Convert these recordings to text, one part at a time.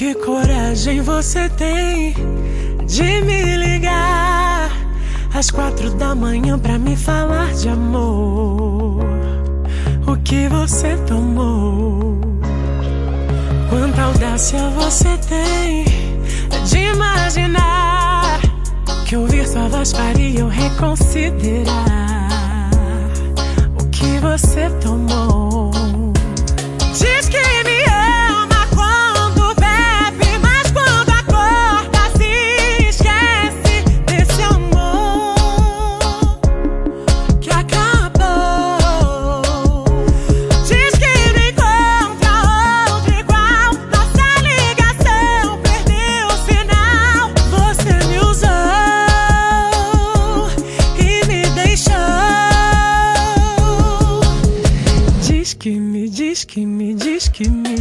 Que coragem você tem de me ligar às quatro da manhã pra me falar de amor? O que você tomou? Quanta audácia você tem de imaginar que ouvir sua voz faria eu reconsiderar o que você дискими, дискими, дискими.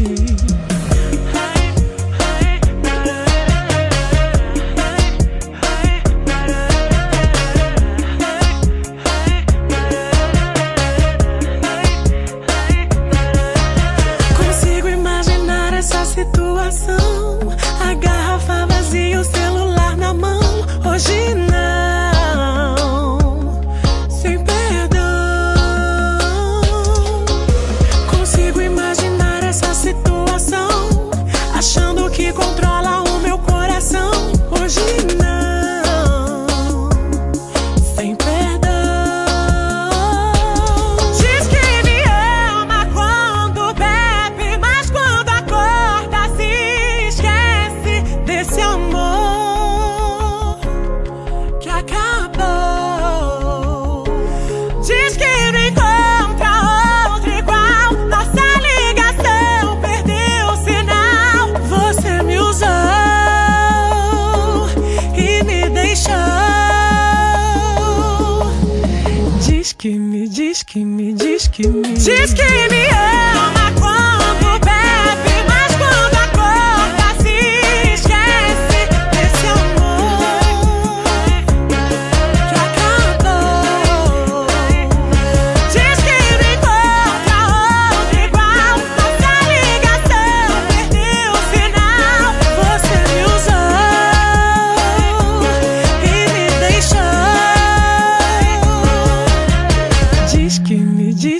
Just give me, just give me. Just give me.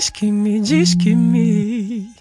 diz que me, diz que me.